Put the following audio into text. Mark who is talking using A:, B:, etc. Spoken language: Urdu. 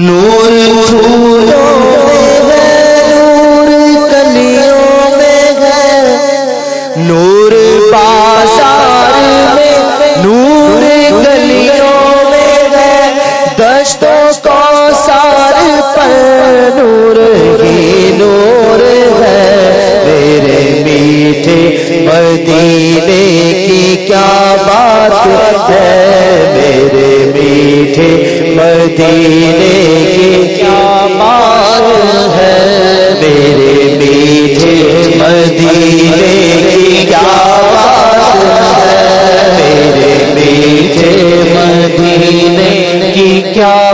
A: نور پھولوں میں ہے نور کلیوں میں ہے نور بازار میں نور گلیوں میں ہے، دشتوں کو سار پر نور ہی نور ہے۔ میرے میٹھے مدینے کی کیا بات ہے؟ میرے میٹھے مدینے کی کیا بات ہے؟ میرے پیچھے مدینے کی کیا بات ہے؟ میرے پیچھے مدینے کی کیا